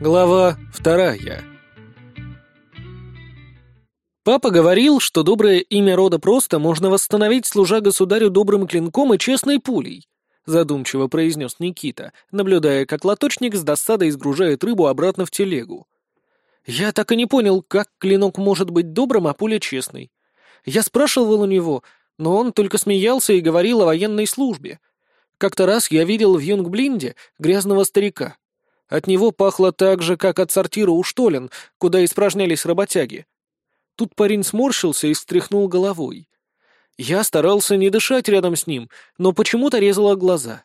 Глава вторая. Папа говорил, что доброе имя рода просто можно восстановить, служа государю добрым клинком и честной пулей, задумчиво произнес Никита, наблюдая, как лоточник с досадой сгружает рыбу обратно в телегу. Я так и не понял, как клинок может быть добрым, а пуля честной. Я спрашивал у него, но он только смеялся и говорил о военной службе. Как-то раз я видел в Юнгблинде грязного старика. От него пахло так же, как от сортира у Штолен, куда испражнялись работяги. Тут парень сморщился и встряхнул головой. Я старался не дышать рядом с ним, но почему-то резало глаза.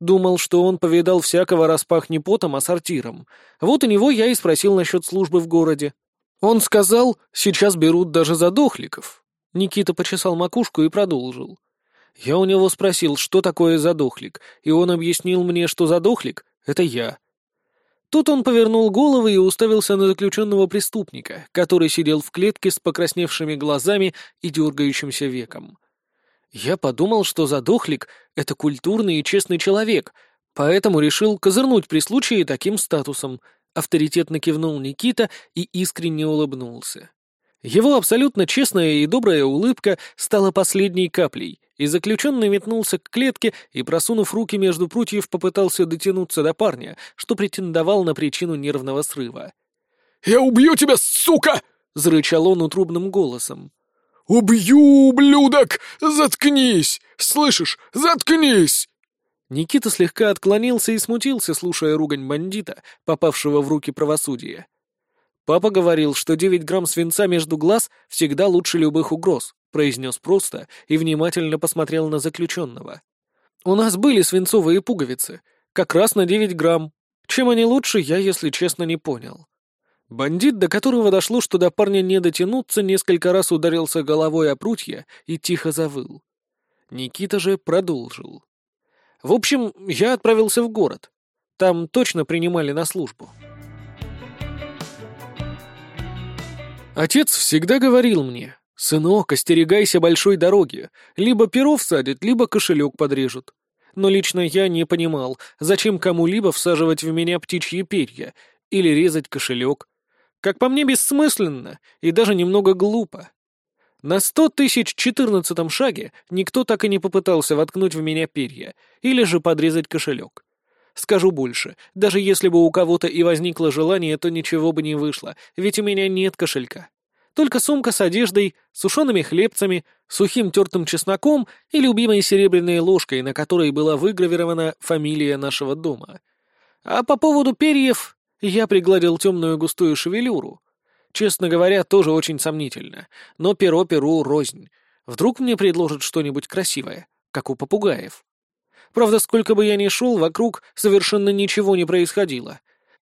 Думал, что он повидал всякого распах не потом, а сортиром. Вот у него я и спросил насчет службы в городе. Он сказал, сейчас берут даже задохликов. Никита почесал макушку и продолжил. Я у него спросил, что такое задохлик, и он объяснил мне, что задохлик — это я. Тут он повернул голову и уставился на заключенного преступника, который сидел в клетке с покрасневшими глазами и дергающимся веком. Я подумал, что задохлик — это культурный и честный человек, поэтому решил козырнуть при случае таким статусом. Авторитетно кивнул Никита и искренне улыбнулся. Его абсолютно честная и добрая улыбка стала последней каплей, и заключенный метнулся к клетке и, просунув руки между прутьев, попытался дотянуться до парня, что претендовал на причину нервного срыва. «Я убью тебя, сука!» — зарычал он утрубным голосом. «Убью, ублюдок! Заткнись! Слышишь, заткнись!» Никита слегка отклонился и смутился, слушая ругань бандита, попавшего в руки правосудия. «Папа говорил, что девять грамм свинца между глаз всегда лучше любых угроз», произнес просто и внимательно посмотрел на заключенного. «У нас были свинцовые пуговицы, как раз на девять грамм. Чем они лучше, я, если честно, не понял». Бандит, до которого дошло, что до парня не дотянуться, несколько раз ударился головой о прутья и тихо завыл. Никита же продолжил. «В общем, я отправился в город. Там точно принимали на службу». Отец всегда говорил мне, «Сынок, остерегайся большой дороги. Либо перо всадят, либо кошелек подрежут». Но лично я не понимал, зачем кому-либо всаживать в меня птичьи перья или резать кошелек. Как по мне, бессмысленно и даже немного глупо. На сто тысяч четырнадцатом шаге никто так и не попытался воткнуть в меня перья или же подрезать кошелек. Скажу больше, даже если бы у кого-то и возникло желание, то ничего бы не вышло, ведь у меня нет кошелька. Только сумка с одеждой, сушеными хлебцами, сухим тертым чесноком и любимой серебряной ложкой, на которой была выгравирована фамилия нашего дома. А по поводу перьев я пригладил темную густую шевелюру. Честно говоря, тоже очень сомнительно, но перо перу рознь. Вдруг мне предложат что-нибудь красивое, как у попугаев. Правда, сколько бы я ни шел, вокруг совершенно ничего не происходило.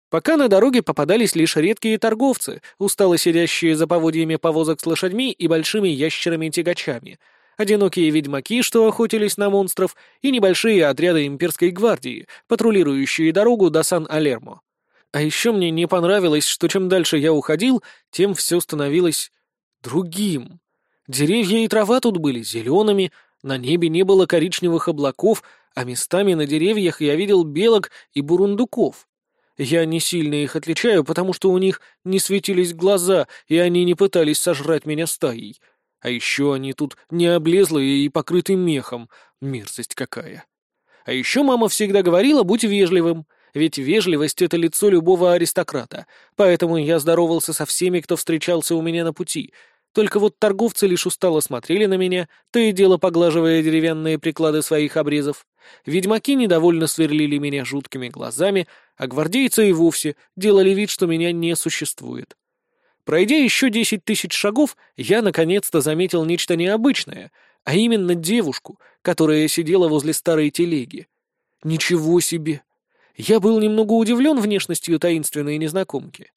Пока на дороге попадались лишь редкие торговцы, устало сидящие за поводьями повозок с лошадьми и большими ящерами-тягачами, одинокие ведьмаки, что охотились на монстров, и небольшие отряды имперской гвардии, патрулирующие дорогу до Сан-Алермо. А еще мне не понравилось, что чем дальше я уходил, тем все становилось другим. Деревья и трава тут были зелеными, на небе не было коричневых облаков, а местами на деревьях я видел белок и бурундуков. Я не сильно их отличаю, потому что у них не светились глаза, и они не пытались сожрать меня стаей. А еще они тут не облезлые и покрыты мехом. Мерзость какая. А еще мама всегда говорила, будь вежливым, ведь вежливость — это лицо любого аристократа, поэтому я здоровался со всеми, кто встречался у меня на пути — только вот торговцы лишь устало смотрели на меня, то и дело поглаживая деревянные приклады своих обрезов. Ведьмаки недовольно сверлили меня жуткими глазами, а гвардейцы и вовсе делали вид, что меня не существует. Пройдя еще десять тысяч шагов, я наконец-то заметил нечто необычное, а именно девушку, которая сидела возле старой телеги. Ничего себе! Я был немного удивлен внешностью таинственной незнакомки.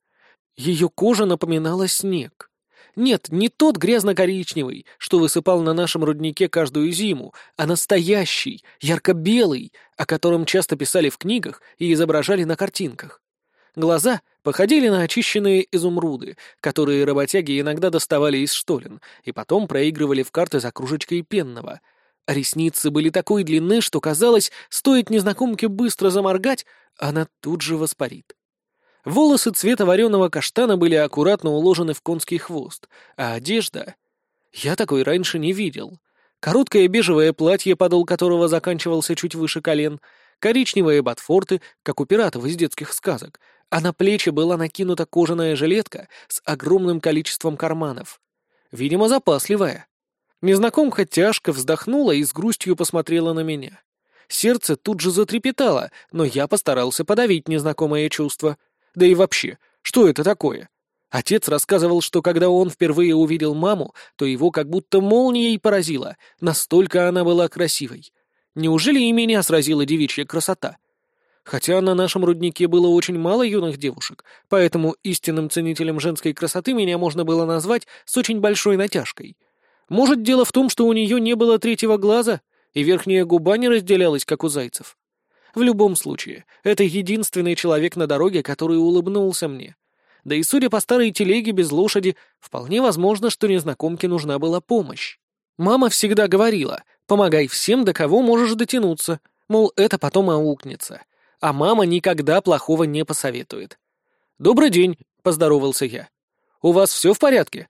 Ее кожа напоминала снег. Нет, не тот грязно-коричневый, что высыпал на нашем руднике каждую зиму, а настоящий, ярко-белый, о котором часто писали в книгах и изображали на картинках. Глаза походили на очищенные изумруды, которые работяги иногда доставали из штолен и потом проигрывали в карты за кружечкой пенного. А ресницы были такой длины, что казалось, стоит незнакомке быстро заморгать, она тут же воспарит. Волосы цвета вареного каштана были аккуратно уложены в конский хвост, а одежда... Я такой раньше не видел. Короткое бежевое платье, подол которого заканчивался чуть выше колен, коричневые ботфорты, как у пиратов из детских сказок, а на плечи была накинута кожаная жилетка с огромным количеством карманов. Видимо, запасливая. Незнакомка тяжко вздохнула и с грустью посмотрела на меня. Сердце тут же затрепетало, но я постарался подавить незнакомое чувство. Да и вообще, что это такое? Отец рассказывал, что когда он впервые увидел маму, то его как будто молнией поразило, настолько она была красивой. Неужели и меня сразила девичья красота? Хотя на нашем руднике было очень мало юных девушек, поэтому истинным ценителем женской красоты меня можно было назвать с очень большой натяжкой. Может, дело в том, что у нее не было третьего глаза, и верхняя губа не разделялась, как у зайцев. В любом случае, это единственный человек на дороге, который улыбнулся мне. Да и судя по старой телеге без лошади, вполне возможно, что незнакомке нужна была помощь. Мама всегда говорила, помогай всем, до кого можешь дотянуться, мол, это потом аукнется а мама никогда плохого не посоветует. «Добрый день», — поздоровался я. «У вас все в порядке?»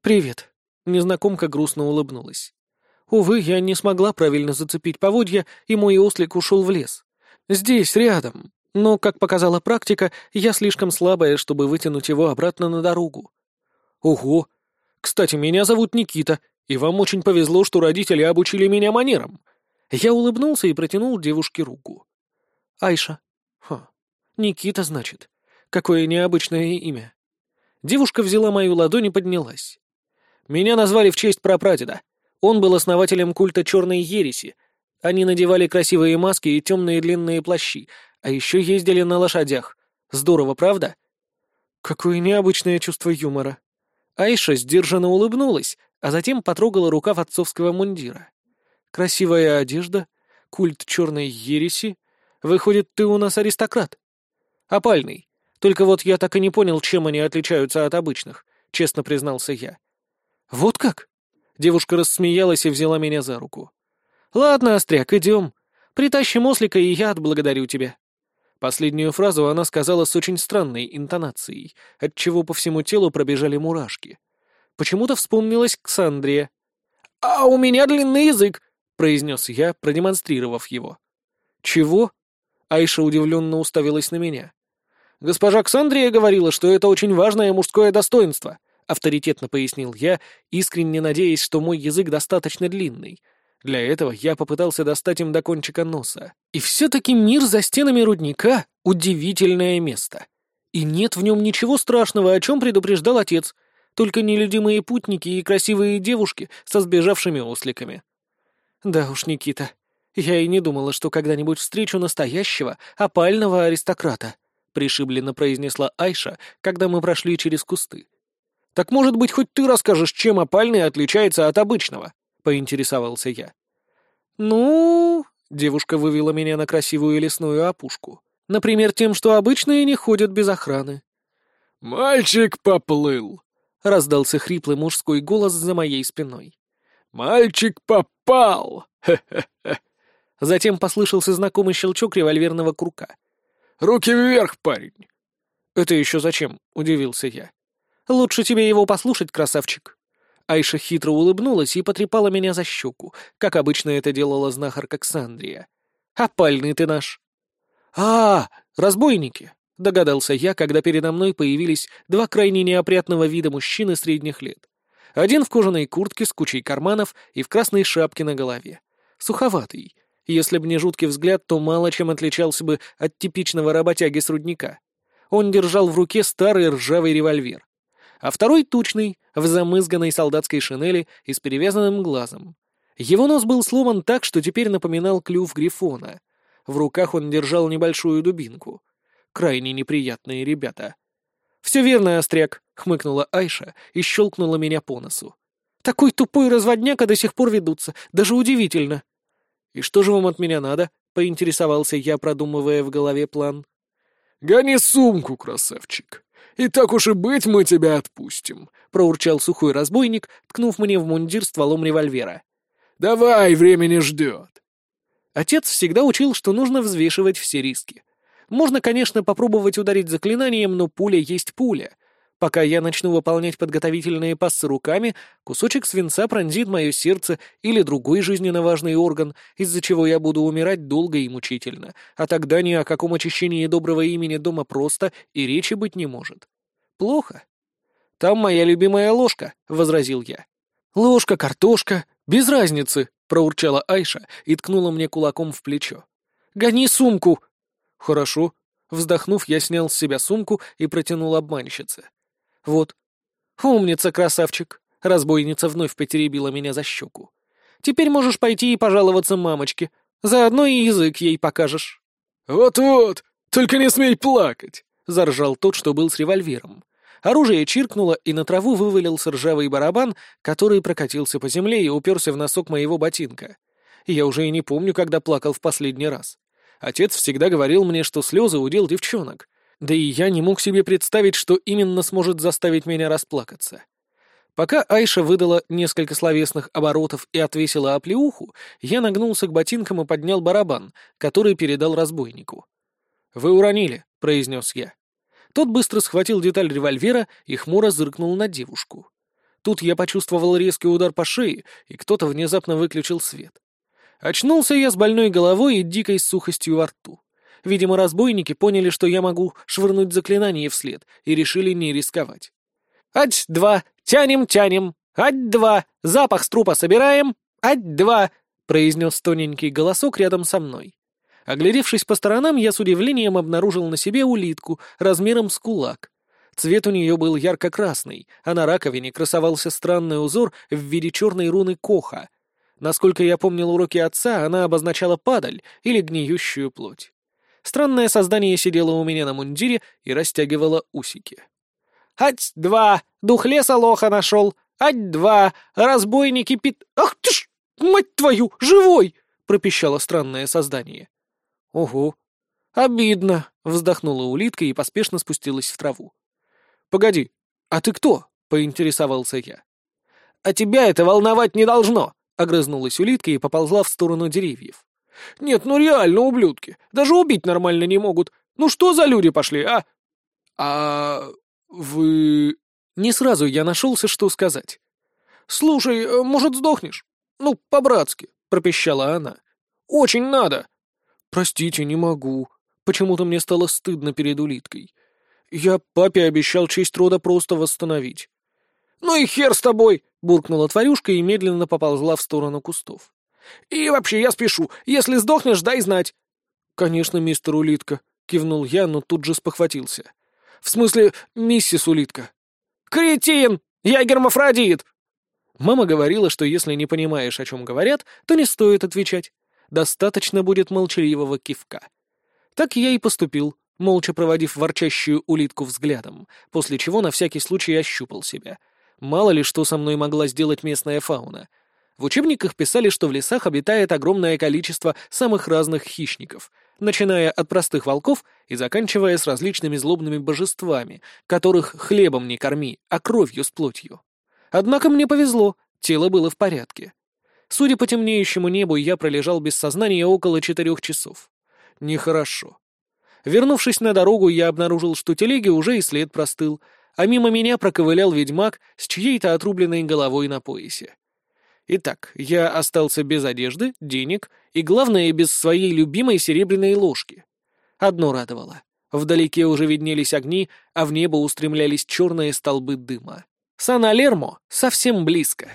«Привет», — незнакомка грустно улыбнулась. «Увы, я не смогла правильно зацепить поводья, и мой ослик ушел в лес. Здесь, рядом. Но, как показала практика, я слишком слабая, чтобы вытянуть его обратно на дорогу». «Ого! Кстати, меня зовут Никита, и вам очень повезло, что родители обучили меня манерам». Я улыбнулся и протянул девушке руку. Айша. Ха. Никита, значит. Какое необычное имя. Девушка взяла мою ладонь и поднялась. Меня назвали в честь прапрадеда. Он был основателем культа черной ереси. Они надевали красивые маски и темные длинные плащи, а еще ездили на лошадях. Здорово, правда? Какое необычное чувство юмора. Айша сдержанно улыбнулась, а затем потрогала рукав отцовского мундира. Красивая одежда, культ черной ереси, Выходит, ты у нас аристократ. Опальный. Только вот я так и не понял, чем они отличаются от обычных, честно признался я. Вот как? Девушка рассмеялась и взяла меня за руку. Ладно, Остряк, идем. Притащим ослика, и я отблагодарю тебя. Последнюю фразу она сказала с очень странной интонацией, отчего по всему телу пробежали мурашки. Почему-то вспомнилась Ксандрия. «А у меня длинный язык!» — произнес я, продемонстрировав его. «Чего?» Айша удивленно уставилась на меня. «Госпожа Ксандрия говорила, что это очень важное мужское достоинство», — авторитетно пояснил я, искренне надеясь, что мой язык достаточно длинный. Для этого я попытался достать им до кончика носа. И все-таки мир за стенами рудника — удивительное место. И нет в нем ничего страшного, о чем предупреждал отец, только нелюдимые путники и красивые девушки со сбежавшими осликами. Да уж, Никита, я и не думала, что когда-нибудь встречу настоящего, опального аристократа», — пришибленно произнесла Айша, когда мы прошли через кусты. «Так, может быть, хоть ты расскажешь, чем опальный отличается от обычного?» — поинтересовался я. «Ну...» — девушка вывела меня на красивую лесную опушку. «Например, тем, что обычные не ходят без охраны». «Мальчик поплыл!» — раздался хриплый мужской голос за моей спиной. «Мальчик попал! Хе-хе-хе!» Затем послышался знакомый щелчок револьверного крука. «Руки вверх, парень!» «Это еще зачем?» — удивился я. «Лучше тебе его послушать, красавчик». Айша хитро улыбнулась и потрепала меня за щеку, как обычно это делала знахарка Ксандрия. «Опальный ты наш!» «А, разбойники!» — догадался я, когда передо мной появились два крайне неопрятного вида мужчины средних лет. Один в кожаной куртке с кучей карманов и в красной шапке на голове. Суховатый, если б не жуткий взгляд, то мало чем отличался бы от типичного работяги с рудника. Он держал в руке старый ржавый револьвер. А второй тучный, в замызганной солдатской шинели и с перевязанным глазом. Его нос был сломан так, что теперь напоминал клюв грифона. В руках он держал небольшую дубинку. Крайне неприятные ребята. «Все верно, Остряк», — хмыкнула Айша и щелкнула меня по носу. «Такой тупой разводняка до сих пор ведутся, даже удивительно». «И что же вам от меня надо?» — поинтересовался я, продумывая в голове план. «Гони сумку, красавчик. И так уж и быть, мы тебя отпустим», — проурчал сухой разбойник, ткнув мне в мундир стволом револьвера. «Давай, время не ждет». Отец всегда учил, что нужно взвешивать все риски. Можно, конечно, попробовать ударить заклинанием, но пуля есть пуля. Пока я начну выполнять подготовительные пассы руками, кусочек свинца пронзит мое сердце или другой жизненно важный орган, из-за чего я буду умирать долго и мучительно, а тогда ни о каком очищении доброго имени дома просто и речи быть не может. Плохо. «Там моя любимая ложка», — возразил я. «Ложка, картошка, без разницы», — проурчала Айша и ткнула мне кулаком в плечо. «Гони сумку!» «Хорошо». Вздохнув, я снял с себя сумку и протянул обманщице. «Вот». «Умница, красавчик!» Разбойница вновь потеребила меня за щеку. «Теперь можешь пойти и пожаловаться мамочке. Заодно и язык ей покажешь». «Вот-вот! Только не смей плакать!» — заржал тот, что был с револьвером. Оружие чиркнуло, и на траву вывалился ржавый барабан, который прокатился по земле и уперся в носок моего ботинка. Я уже и не помню, когда плакал в последний раз. Отец всегда говорил мне, что слезы удел девчонок. Да и я не мог себе представить, что именно сможет заставить меня расплакаться. Пока Айша выдала несколько словесных оборотов и отвесила оплеуху, я нагнулся к ботинкам и поднял барабан, который передал разбойнику. «Вы уронили», — произнес я. Тот быстро схватил деталь револьвера и хмуро зыркнул на девушку. Тут я почувствовал резкий удар по шее, и кто-то внезапно выключил свет. Очнулся я с больной головой и дикой сухостью во рту. Видимо, разбойники поняли, что я могу швырнуть заклинание вслед, и решили не рисковать. «Ать-два! Тянем-тянем! Ать-два! Запах с трупа собираем! Ать-два!» — произнес тоненький голосок рядом со мной. Оглядевшись по сторонам, я с удивлением обнаружил на себе улитку размером с кулак. Цвет у нее был ярко-красный, а на раковине красовался странный узор в виде черной руны Коха. Насколько я помнил уроки отца, она обозначала падаль или гниющую плоть. Странное создание сидело у меня на мундире и растягивало усики. «Ать-два! Дух леса лоха нашел! Ать-два! Разбойники пит... Ах ты ж! Мать твою! Живой!» — пропищало странное создание. «Ого! Обидно!» — вздохнула улитка и поспешно спустилась в траву. «Погоди, а ты кто?» — поинтересовался я. «А тебя это волновать не должно!» — огрызнулась улитка и поползла в сторону деревьев. «Нет, ну реально, ублюдки! Даже убить нормально не могут! Ну что за люди пошли, а?» «А... вы...» Не сразу я нашелся, что сказать. «Слушай, э, может, сдохнешь? Ну, по-братски», — пропищала она. «Очень надо!» «Простите, не могу. Почему-то мне стало стыдно перед улиткой. Я папе обещал честь рода просто восстановить». «Ну и хер с тобой!» — буркнула тварюшка и медленно поползла в сторону кустов. «И вообще, я спешу. Если сдохнешь, дай знать». «Конечно, мистер Улитка», — кивнул я, но тут же спохватился. «В смысле, миссис Улитка». «Кретин! Я гермафродит!» Мама говорила, что если не понимаешь, о чем говорят, то не стоит отвечать. Достаточно будет молчаливого кивка. Так я и поступил, молча проводив ворчащую улитку взглядом, после чего на всякий случай ощупал себя. Мало ли что со мной могла сделать местная фауна. В учебниках писали, что в лесах обитает огромное количество самых разных хищников, начиная от простых волков и заканчивая с различными злобными божествами, которых хлебом не корми, а кровью с плотью. Однако мне повезло, тело было в порядке. Судя по темнеющему небу, я пролежал без сознания около четырех часов. Нехорошо. Вернувшись на дорогу, я обнаружил, что телеги уже и след простыл, а мимо меня проковылял ведьмак с чьей-то отрубленной головой на поясе. Итак, я остался без одежды, денег и, главное, без своей любимой серебряной ложки. Одно радовало. Вдалеке уже виднелись огни, а в небо устремлялись черные столбы дыма. Сан-Алермо совсем близко.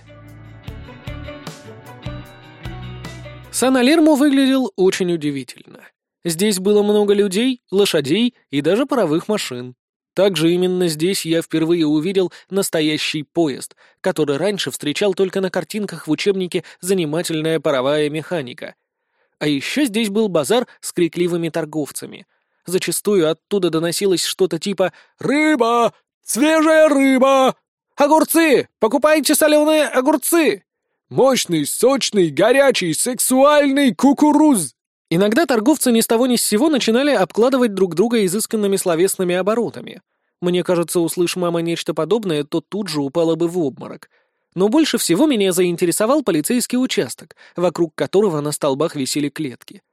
Сан-Алермо выглядел очень удивительно. Здесь было много людей, лошадей и даже паровых машин. Также именно здесь я впервые увидел настоящий поезд, который раньше встречал только на картинках в учебнике «Занимательная паровая механика». А еще здесь был базар с крикливыми торговцами. Зачастую оттуда доносилось что-то типа «Рыба! Свежая рыба! Огурцы! Покупайте соленые огурцы!» Мощный, сочный, горячий, сексуальный кукуруз!» Иногда торговцы ни с того ни с сего начинали обкладывать друг друга изысканными словесными оборотами. Мне кажется, услышь мама нечто подобное, то тут же упала бы в обморок. Но больше всего меня заинтересовал полицейский участок, вокруг которого на столбах висели клетки.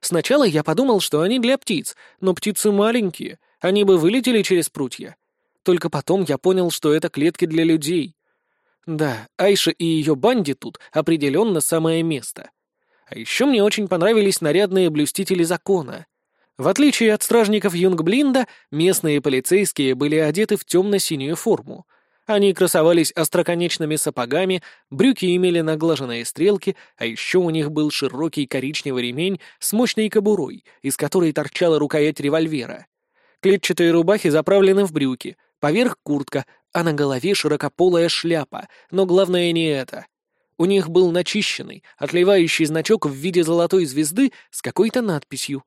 Сначала я подумал, что они для птиц, но птицы маленькие, они бы вылетели через прутья. Только потом я понял, что это клетки для людей. Да, Айша и ее банди тут определенно самое место. А еще мне очень понравились нарядные блюстители закона. В отличие от стражников Юнгблинда, местные полицейские были одеты в темно-синюю форму. Они красовались остроконечными сапогами, брюки имели наглаженные стрелки, а еще у них был широкий коричневый ремень с мощной кобурой, из которой торчала рукоять револьвера. Клетчатые рубахи заправлены в брюки, поверх куртка, а на голове широкополая шляпа, но главное не это. У них был начищенный, отливающий значок в виде золотой звезды с какой-то надписью.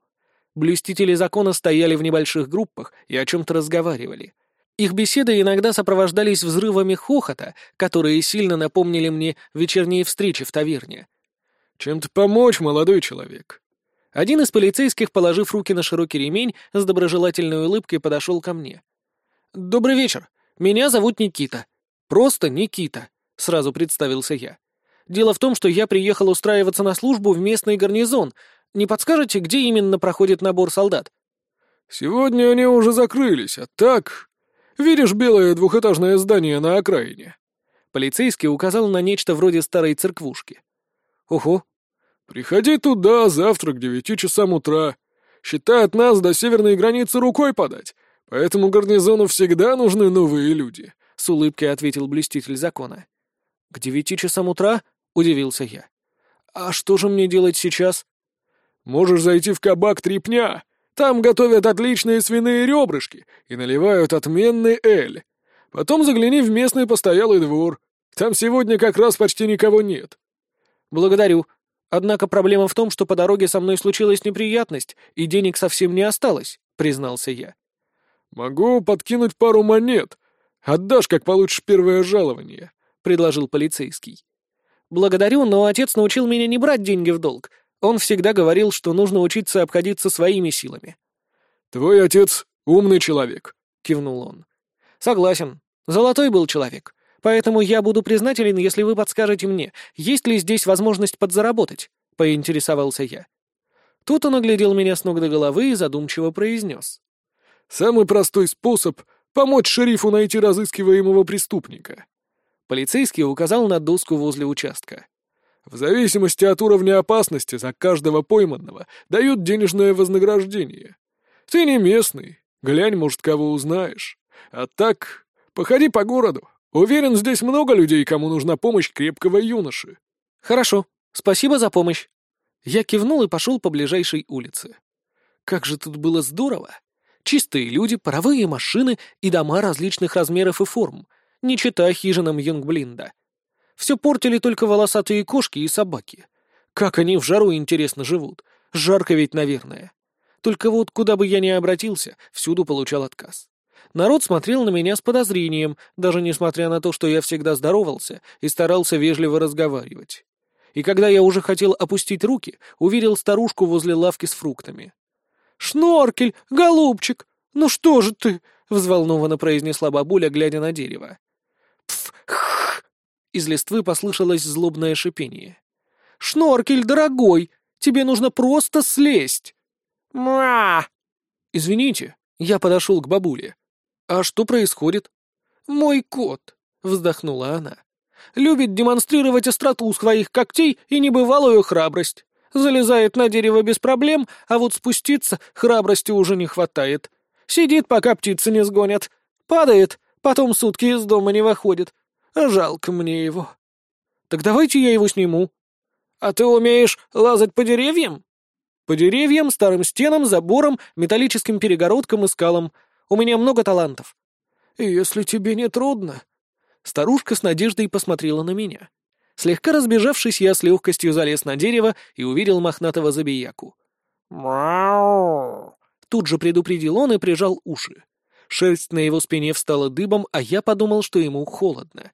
Блюстители закона стояли в небольших группах и о чем-то разговаривали. Их беседы иногда сопровождались взрывами хохота, которые сильно напомнили мне вечерние встречи в таверне. «Чем-то помочь, молодой человек?» Один из полицейских, положив руки на широкий ремень, с доброжелательной улыбкой подошел ко мне. «Добрый вечер. Меня зовут Никита. Просто Никита», — сразу представился я. «Дело в том, что я приехал устраиваться на службу в местный гарнизон. Не подскажете, где именно проходит набор солдат?» «Сегодня они уже закрылись, а так...» «Видишь белое двухэтажное здание на окраине?» Полицейский указал на нечто вроде старой церквушки. «Ого, «Приходи туда завтра к девяти часам утра. Считай от нас до северной границы рукой подать, поэтому гарнизону всегда нужны новые люди», — с улыбкой ответил блюститель закона. «К девяти часам утра?» — удивился я. «А что же мне делать сейчас?» «Можешь зайти в кабак «Трипня». Там готовят отличные свиные ребрышки и наливают отменный эль. Потом загляни в местный постоялый двор. Там сегодня как раз почти никого нет». «Благодарю», Однако проблема в том, что по дороге со мной случилась неприятность, и денег совсем не осталось», — признался я. «Могу подкинуть пару монет. Отдашь, как получишь первое жалование», — предложил полицейский. «Благодарю, но отец научил меня не брать деньги в долг. Он всегда говорил, что нужно учиться обходиться своими силами». «Твой отец умный человек», — кивнул он. «Согласен. Золотой был человек. Поэтому я буду признателен, если вы подскажете мне, есть ли здесь возможность подзаработать», — поинтересовался я. Тут он оглядел меня с ног до головы и задумчиво произнес. «Самый простой способ — помочь шерифу найти разыскиваемого преступника». Полицейский указал на доску возле участка. «В зависимости от уровня опасности за каждого пойманного дают денежное вознаграждение. Ты не местный, глянь, может, кого узнаешь. А так, походи по городу, Уверен, здесь много людей, кому нужна помощь крепкого юноши». «Хорошо, спасибо за помощь». Я кивнул и пошел по ближайшей улице. Как же тут было здорово! Чистые люди, паровые машины и дома различных размеров и форм, не чита хижинам Юнгблинда. Все портили только волосатые кошки и собаки. Как они в жару, интересно, живут? Жарко ведь, наверное. Только вот куда бы я ни обратился, всюду получал отказ. Народ смотрел на меня с подозрением, даже несмотря на то, что я всегда здоровался и старался вежливо разговаривать. И когда я уже хотел опустить руки, увидел старушку возле лавки с фруктами. «Шноркель, голубчик, ну что же ты?» — взволнованно произнесла бабуля, глядя на дерево. Из листвы послышалось злобное шипение. «Шноркель, дорогой, тебе нужно просто слезть!» «Мра!» «Извините», — я подошел к бабуле. «А что происходит?» «Мой кот», — вздохнула она. «Любит демонстрировать остроту своих когтей и небывалую храбрость. Залезает на дерево без проблем, а вот спуститься храбрости уже не хватает. Сидит, пока птицы не сгонят. Падает, потом сутки из дома не выходит. Жалко мне его». «Так давайте я его сниму». «А ты умеешь лазать по деревьям?» «По деревьям, старым стенам, заборам, металлическим перегородкам и скалам. У меня много талантов». «Если тебе не трудно...» Старушка с надеждой посмотрела на меня. Слегка разбежавшись, я с легкостью залез на дерево и увидел мохнатого забияку. «Мяу!» Тут же предупредил он и прижал уши. Шерсть на его спине встала дыбом, а я подумал, что ему холодно.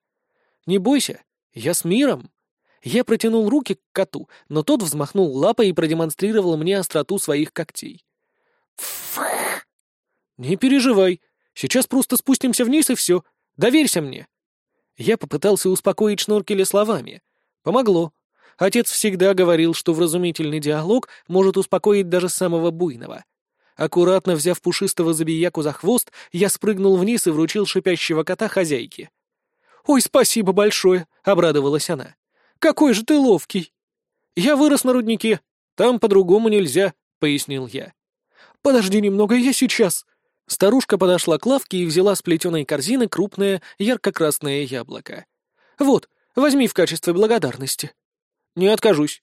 «Не бойся, я с миром!» Я протянул руки к коту, но тот взмахнул лапой и продемонстрировал мне остроту своих когтей. «Не переживай. Сейчас просто спустимся вниз и все. Доверься мне». Я попытался успокоить Шноркеля словами. Помогло. Отец всегда говорил, что вразумительный диалог может успокоить даже самого буйного. Аккуратно взяв пушистого забияку за хвост, я спрыгнул вниз и вручил шипящего кота хозяйке. «Ой, спасибо большое!» — обрадовалась она. «Какой же ты ловкий!» «Я вырос на руднике. Там по-другому нельзя», — пояснил я. «Подожди немного, я сейчас!» Старушка подошла к лавке и взяла с плетеной корзины крупное ярко-красное яблоко. «Вот, возьми в качестве благодарности». «Не откажусь».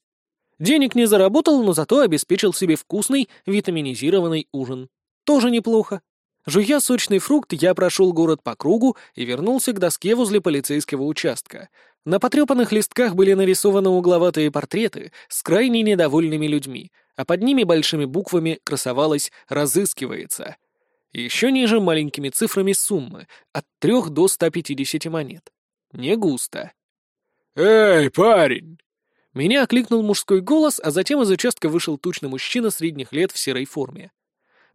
Денег не заработал, но зато обеспечил себе вкусный витаминизированный ужин. Тоже неплохо. Жуя сочный фрукт, я прошел город по кругу и вернулся к доске возле полицейского участка. На потрепанных листках были нарисованы угловатые портреты с крайне недовольными людьми, а под ними большими буквами красовалось «Разыскивается». Еще ниже маленькими цифрами суммы от 3 до 150 монет. Не густо. «Эй, парень!» Меня окликнул мужской голос, а затем из участка вышел тучный мужчина средних лет в серой форме.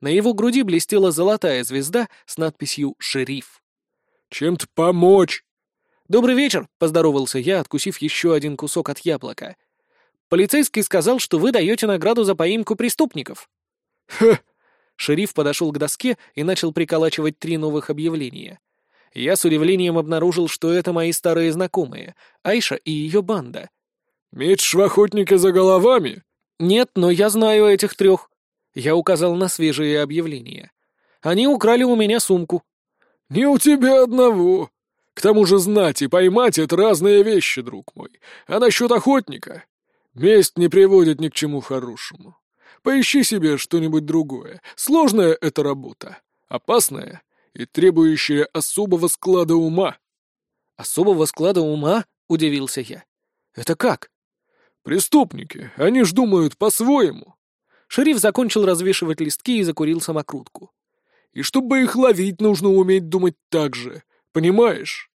На его груди блестела золотая звезда с надписью «Шериф». «Чем-то помочь?» «Добрый вечер», — поздоровался я, откусив еще один кусок от яблока. «Полицейский сказал, что вы даете награду за поимку преступников». «Ха!» Шериф подошел к доске и начал приколачивать три новых объявления. Я с удивлением обнаружил, что это мои старые знакомые, Айша и ее банда. «Меч в охотника за головами?» «Нет, но я знаю этих трех». Я указал на свежие объявления. «Они украли у меня сумку». «Не у тебя одного. К тому же знать и поймать — это разные вещи, друг мой. А насчет охотника? Месть не приводит ни к чему хорошему. Поищи себе что-нибудь другое. Сложная эта работа, опасная и требующая особого склада ума». «Особого склада ума?» — удивился я. «Это как?» «Преступники, они ж думают по-своему». Шериф закончил развешивать листки и закурил самокрутку. «И чтобы их ловить, нужно уметь думать так же. Понимаешь?»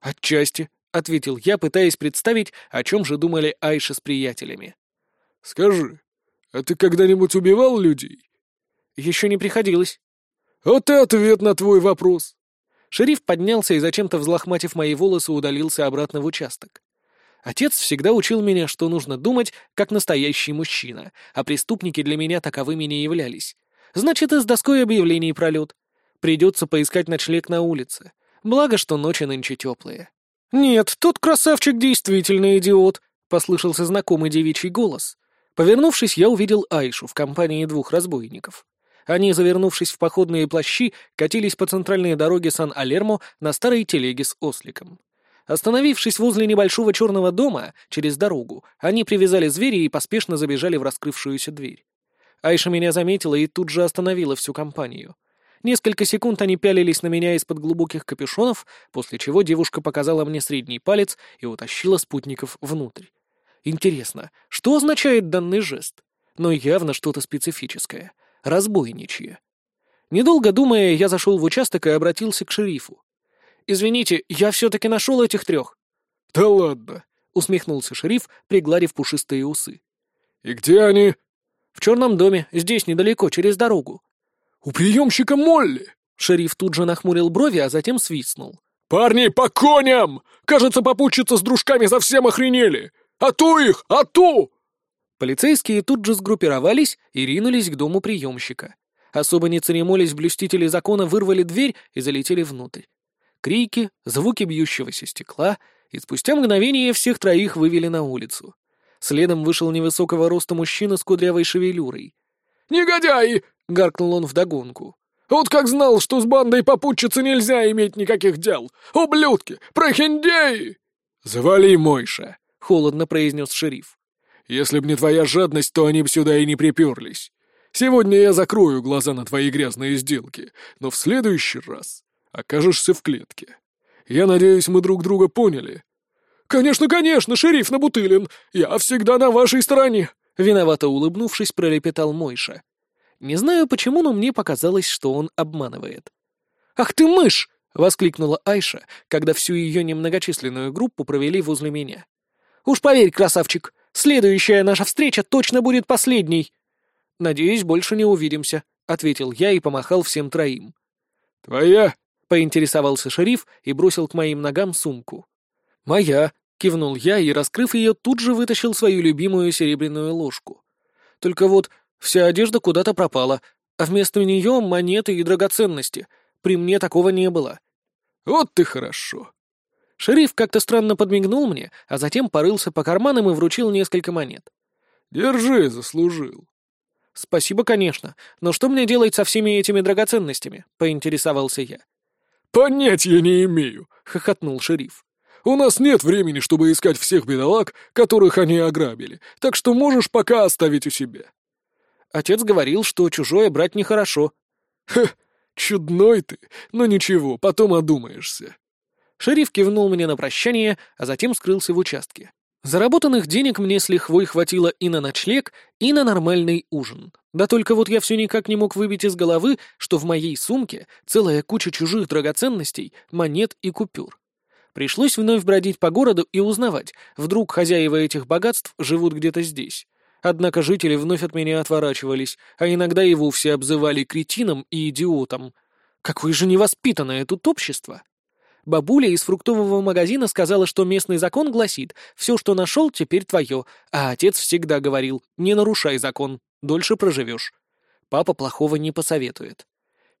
«Отчасти», — ответил я, пытаясь представить, о чем же думали Айша с приятелями. «Скажи, а ты когда-нибудь убивал людей?» «Еще не приходилось». «Вот и ответ на твой вопрос». Шериф поднялся и, зачем-то взлохматив мои волосы, удалился обратно в участок. Отец всегда учил меня, что нужно думать, как настоящий мужчина, а преступники для меня таковыми не являлись. Значит, и с доской объявлений пролет. Придется поискать ночлег на улице. Благо, что ночи нынче теплые. «Нет, тот красавчик действительно идиот», — послышался знакомый девичий голос. Повернувшись, я увидел Айшу в компании двух разбойников. Они, завернувшись в походные плащи, катились по центральной дороге Сан-Алермо на старой телеге с осликом. Остановившись возле небольшого черного дома, через дорогу, они привязали зверя и поспешно забежали в раскрывшуюся дверь. Айша меня заметила и тут же остановила всю компанию. Несколько секунд они пялились на меня из-под глубоких капюшонов, после чего девушка показала мне средний палец и утащила спутников внутрь. Интересно, что означает данный жест? Но явно что-то специфическое. Разбойничье. Недолго думая, я зашел в участок и обратился к шерифу. «Извините, я все-таки нашел этих трех». «Да ладно», — усмехнулся шериф, пригладив пушистые усы. «И где они?» «В черном доме, здесь недалеко, через дорогу». «У приемщика Молли!» Шериф тут же нахмурил брови, а затем свистнул. «Парни, по коням! Кажется, попутчица с дружками совсем охренели! А ту их! А ту!» Полицейские тут же сгруппировались и ринулись к дому приемщика. Особо не церемолись блюстители закона вырвали дверь и залетели внутрь крики, звуки бьющегося стекла, и спустя мгновение всех троих вывели на улицу. Следом вышел невысокого роста мужчина с кудрявой шевелюрой. «Негодяи!» — гаркнул он вдогонку. «Вот как знал, что с бандой попутчицы нельзя иметь никаких дел! Ублюдки! Прохиндеи!» «Завали, Мойша!» — холодно произнес шериф. «Если б не твоя жадность, то они б сюда и не приперлись. Сегодня я закрою глаза на твои грязные сделки, но в следующий раз окажешься в клетке. Я надеюсь, мы друг друга поняли». «Конечно, конечно, шериф Набутылин! Я всегда на вашей стороне!» Виновато улыбнувшись, пролепетал Мойша. Не знаю почему, но мне показалось, что он обманывает. «Ах ты мышь!» — воскликнула Айша, когда всю ее немногочисленную группу провели возле меня. «Уж поверь, красавчик, следующая наша встреча точно будет последней!» «Надеюсь, больше не увидимся», — ответил я и помахал всем троим. «Твоя?» — поинтересовался шериф и бросил к моим ногам сумку. «Моя», Кивнул я и, раскрыв ее, тут же вытащил свою любимую серебряную ложку. Только вот вся одежда куда-то пропала, а вместо нее монеты и драгоценности. При мне такого не было. Вот ты хорошо. Шериф как-то странно подмигнул мне, а затем порылся по карманам и вручил несколько монет. Держи, заслужил. Спасибо, конечно, но что мне делать со всеми этими драгоценностями? Поинтересовался я. Понятия не имею, хохотнул шериф. У нас нет времени, чтобы искать всех бедолаг, которых они ограбили, так что можешь пока оставить у себя». Отец говорил, что чужое брать нехорошо. «Хе, чудной ты, но ничего, потом одумаешься». Шериф кивнул мне на прощание, а затем скрылся в участке. Заработанных денег мне с лихвой хватило и на ночлег, и на нормальный ужин. Да только вот я все никак не мог выбить из головы, что в моей сумке целая куча чужих драгоценностей, монет и купюр. Пришлось вновь бродить по городу и узнавать, вдруг хозяева этих богатств живут где-то здесь. Однако жители вновь от меня отворачивались, а иногда и вовсе обзывали кретином и идиотом. Какое же невоспитанное тут общество! Бабуля из фруктового магазина сказала, что местный закон гласит, все, что нашел, теперь твое, а отец всегда говорил, не нарушай закон, дольше проживешь. Папа плохого не посоветует.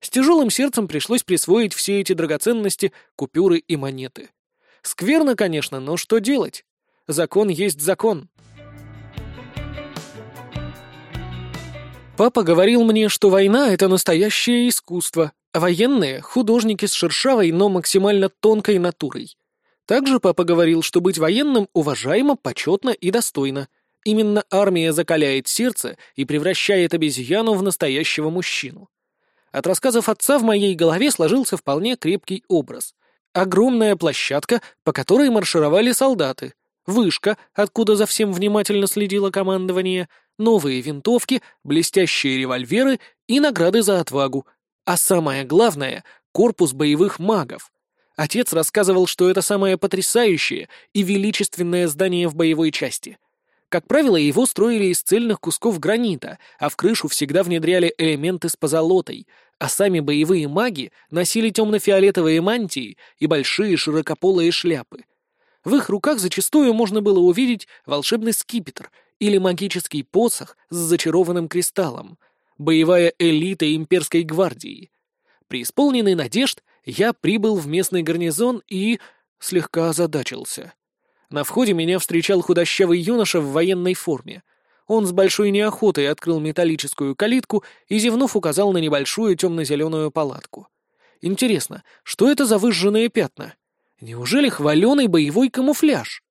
С тяжелым сердцем пришлось присвоить все эти драгоценности, купюры и монеты. Скверно, конечно, но что делать? Закон есть закон. Папа говорил мне, что война — это настоящее искусство, военные — художники с шершавой, но максимально тонкой натурой. Также папа говорил, что быть военным уважаемо, почетно и достойно. Именно армия закаляет сердце и превращает обезьяну в настоящего мужчину. От рассказов отца в моей голове сложился вполне крепкий образ. Огромная площадка, по которой маршировали солдаты. Вышка, откуда за всем внимательно следило командование. Новые винтовки, блестящие револьверы и награды за отвагу. А самое главное — корпус боевых магов. Отец рассказывал, что это самое потрясающее и величественное здание в боевой части — как правило, его строили из цельных кусков гранита, а в крышу всегда внедряли элементы с позолотой, а сами боевые маги носили темно-фиолетовые мантии и большие широкополые шляпы. В их руках зачастую можно было увидеть волшебный скипетр или магический посох с зачарованным кристаллом, боевая элита имперской гвардии. При исполненной надежд я прибыл в местный гарнизон и слегка озадачился. На входе меня встречал худощавый юноша в военной форме. Он с большой неохотой открыл металлическую калитку и, зевнув, указал на небольшую темно-зеленую палатку. Интересно, что это за выжженные пятна? Неужели хваленый боевой камуфляж?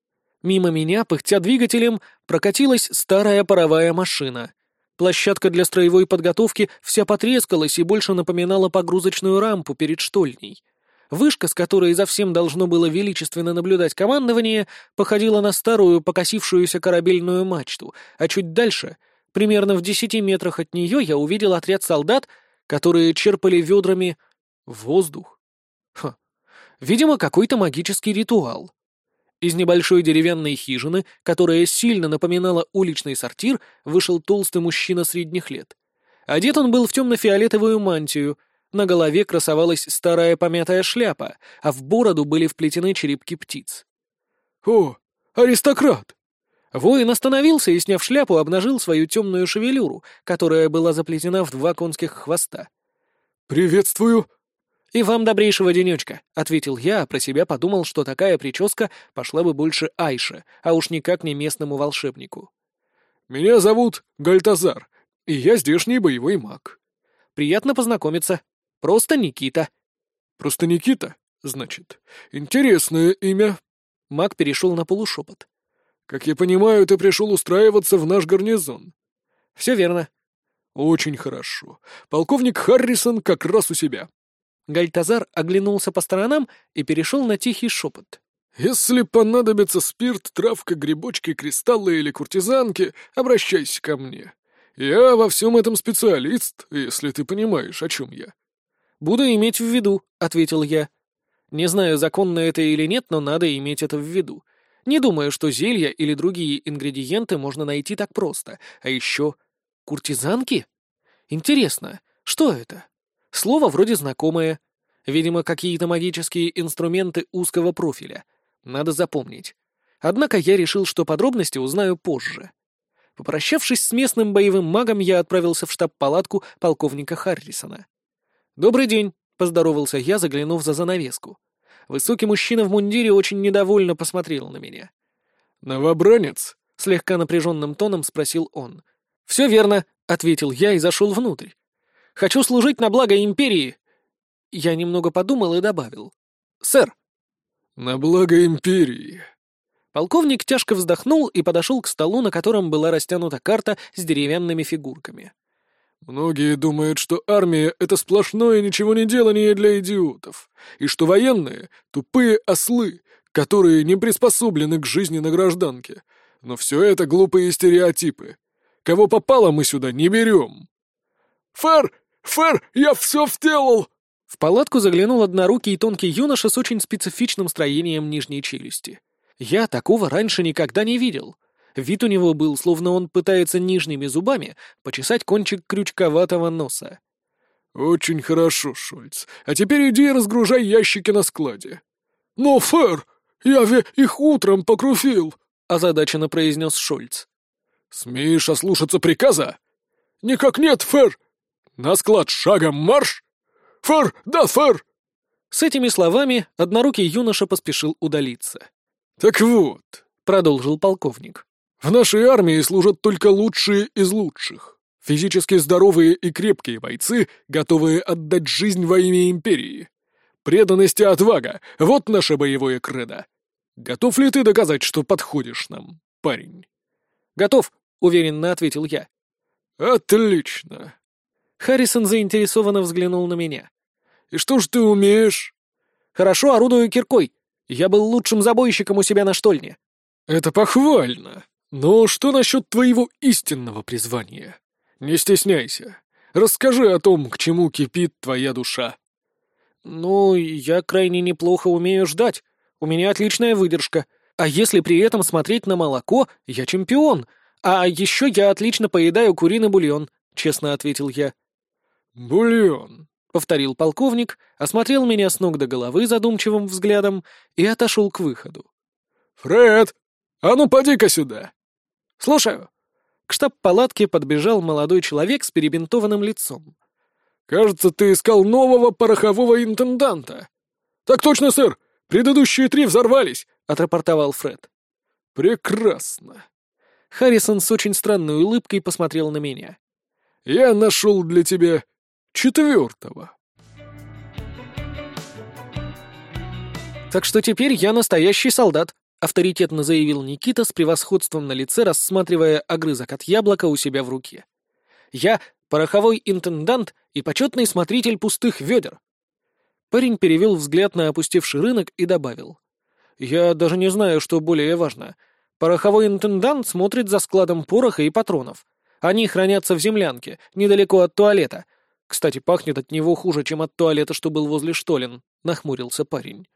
Мимо меня, пыхтя двигателем, прокатилась старая паровая машина. Площадка для строевой подготовки вся потрескалась и больше напоминала погрузочную рампу перед штольней — Вышка, с которой за всем должно было величественно наблюдать командование, походила на старую покосившуюся корабельную мачту, а чуть дальше, примерно в десяти метрах от нее, я увидел отряд солдат, которые черпали ведрами воздух. Ха, видимо, какой-то магический ритуал. Из небольшой деревянной хижины, которая сильно напоминала уличный сортир, вышел толстый мужчина средних лет. Одет он был в темно-фиолетовую мантию, на голове красовалась старая помятая шляпа, а в бороду были вплетены черепки птиц. «О, аристократ!» Воин остановился и, сняв шляпу, обнажил свою темную шевелюру, которая была заплетена в два конских хвоста. «Приветствую!» «И вам добрейшего денечка», — ответил я, а про себя подумал, что такая прическа пошла бы больше Айше, а уж никак не местному волшебнику. «Меня зовут Гальтазар, и я здешний боевой маг». «Приятно познакомиться», Просто Никита». «Просто Никита, значит. Интересное имя». Маг перешел на полушепот. «Как я понимаю, ты пришел устраиваться в наш гарнизон». «Все верно». «Очень хорошо. Полковник Харрисон как раз у себя». Гальтазар оглянулся по сторонам и перешел на тихий шепот. «Если понадобится спирт, травка, грибочки, кристаллы или куртизанки, обращайся ко мне. Я во всем этом специалист, если ты понимаешь, о чем я». «Буду иметь в виду», — ответил я. «Не знаю, законно это или нет, но надо иметь это в виду. Не думаю, что зелья или другие ингредиенты можно найти так просто. А еще... куртизанки? Интересно, что это? Слово вроде знакомое. Видимо, какие-то магические инструменты узкого профиля. Надо запомнить. Однако я решил, что подробности узнаю позже. Попрощавшись с местным боевым магом, я отправился в штаб-палатку полковника Харрисона. «Добрый день», — поздоровался я, заглянув за занавеску. Высокий мужчина в мундире очень недовольно посмотрел на меня. «Новобранец?» — слегка напряженным тоном спросил он. «Все верно», — ответил я и зашел внутрь. «Хочу служить на благо империи». Я немного подумал и добавил. «Сэр». «На благо империи», Полковник тяжко вздохнул и подошел к столу, на котором была растянута карта с деревянными фигурками. «Многие думают, что армия — это сплошное ничего не делание для идиотов, и что военные — тупые ослы, которые не приспособлены к жизни на гражданке. Но все это глупые стереотипы. Кого попало, мы сюда не берем». «Фэр! Фэр! Я все вделал!» В палатку заглянул однорукий и тонкий юноша с очень специфичным строением нижней челюсти. Я такого раньше никогда не видел. Вид у него был, словно он пытается нижними зубами почесать кончик крючковатого носа. «Очень хорошо, Шульц. А теперь иди и разгружай ящики на складе». «Но, Фэр, я ведь их утром покрутил», — озадаченно произнес Шульц. «Смеешь ослушаться приказа?» «Никак нет, Фэр! На склад шагом марш! Фэр, да, Фэр!» С этими словами однорукий юноша поспешил удалиться. «Так вот», — продолжил полковник, — «в нашей армии служат только лучшие из лучших. Физически здоровые и крепкие бойцы, готовые отдать жизнь во имя империи. Преданность и отвага — вот наше боевое кредо. Готов ли ты доказать, что подходишь нам, парень?» «Готов», — уверенно ответил я. «Отлично». Харрисон заинтересованно взглянул на меня. «И что ж ты умеешь?» «Хорошо орудую киркой. Я был лучшим забойщиком у себя на штольне». «Это похвально. Но что насчет твоего истинного призвания? Не стесняйся. Расскажи о том, к чему кипит твоя душа». «Ну, я крайне неплохо умею ждать. У меня отличная выдержка. А если при этом смотреть на молоко, я чемпион. А еще я отлично поедаю куриный бульон», — честно ответил я. «Бульон», — повторил полковник, осмотрел меня с ног до головы задумчивым взглядом и отошел к выходу. «Фред, а ну поди-ка сюда!» «Слушаю». К штаб-палатке подбежал молодой человек с перебинтованным лицом. «Кажется, ты искал нового порохового интенданта». «Так точно, сэр! Предыдущие три взорвались!» — отрапортовал Фред. «Прекрасно!» Харрисон с очень странной улыбкой посмотрел на меня. «Я нашел для тебя четвертого. «Так что теперь я настоящий солдат», — авторитетно заявил Никита с превосходством на лице, рассматривая огрызок от яблока у себя в руке. «Я пороховой интендант и почетный смотритель пустых ведер». Парень перевел взгляд на опустевший рынок и добавил. «Я даже не знаю, что более важно. Пороховой интендант смотрит за складом пороха и патронов. Они хранятся в землянке, недалеко от туалета, кстати, пахнет от него хуже, чем от туалета, что был возле штолен», — нахмурился парень.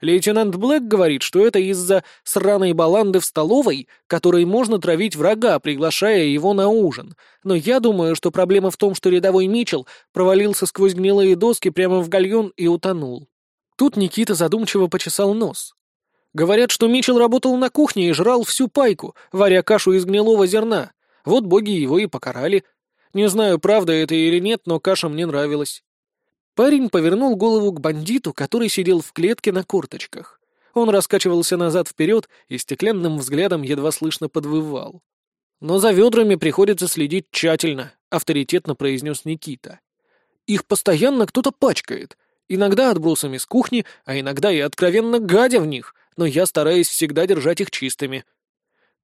«Лейтенант Блэк говорит, что это из-за сраной баланды в столовой, которой можно травить врага, приглашая его на ужин. Но я думаю, что проблема в том, что рядовой Мичел провалился сквозь гнилые доски прямо в гальон и утонул». Тут Никита задумчиво почесал нос. Говорят, что Мичел работал на кухне и жрал всю пайку, варя кашу из гнилого зерна. Вот боги его и покарали. Не знаю, правда это или нет, но каша мне нравилась. Парень повернул голову к бандиту, который сидел в клетке на корточках. Он раскачивался назад-вперед и стеклянным взглядом едва слышно подвывал. «Но за ведрами приходится следить тщательно», — авторитетно произнес Никита. «Их постоянно кто-то пачкает. Иногда отбросами с кухни, а иногда и откровенно гадя в них, но я стараюсь всегда держать их чистыми».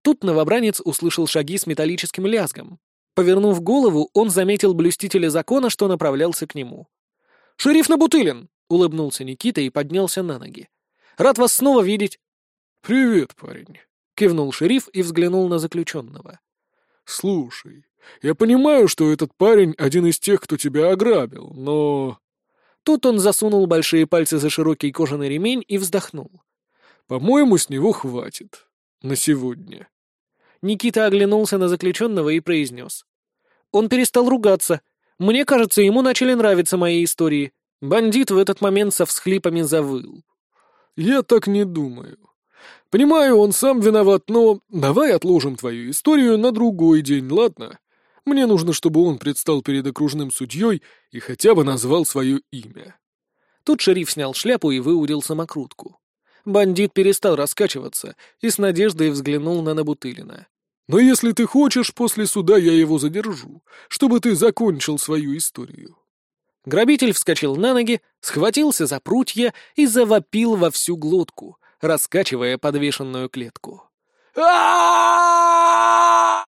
Тут новобранец услышал шаги с металлическим лязгом. Повернув голову, он заметил блюстителя закона, что направлялся к нему. «Шериф Набутылин!» — улыбнулся Никита и поднялся на ноги. «Рад вас снова видеть!» «Привет, парень!» — кивнул шериф и взглянул на заключенного. «Слушай, я понимаю, что этот парень один из тех, кто тебя ограбил, но...» Тут он засунул большие пальцы за широкий кожаный ремень и вздохнул. «По-моему, с него хватит. На сегодня». Никита оглянулся на заключенного и произнес. «Он перестал ругаться. Мне кажется, ему начали нравиться мои истории». Бандит в этот момент со всхлипами завыл. «Я так не думаю. Понимаю, он сам виноват, но давай отложим твою историю на другой день, ладно? Мне нужно, чтобы он предстал перед окружным судьей и хотя бы назвал свое имя». Тут шериф снял шляпу и выудил самокрутку. Бандит перестал раскачиваться и с надеждой взглянул на Набутылина. «Но если ты хочешь, после суда я его задержу, чтобы ты закончил свою историю». Грабитель вскочил на ноги, схватился за прутья и завопил во всю глотку, раскачивая подвешенную клетку. а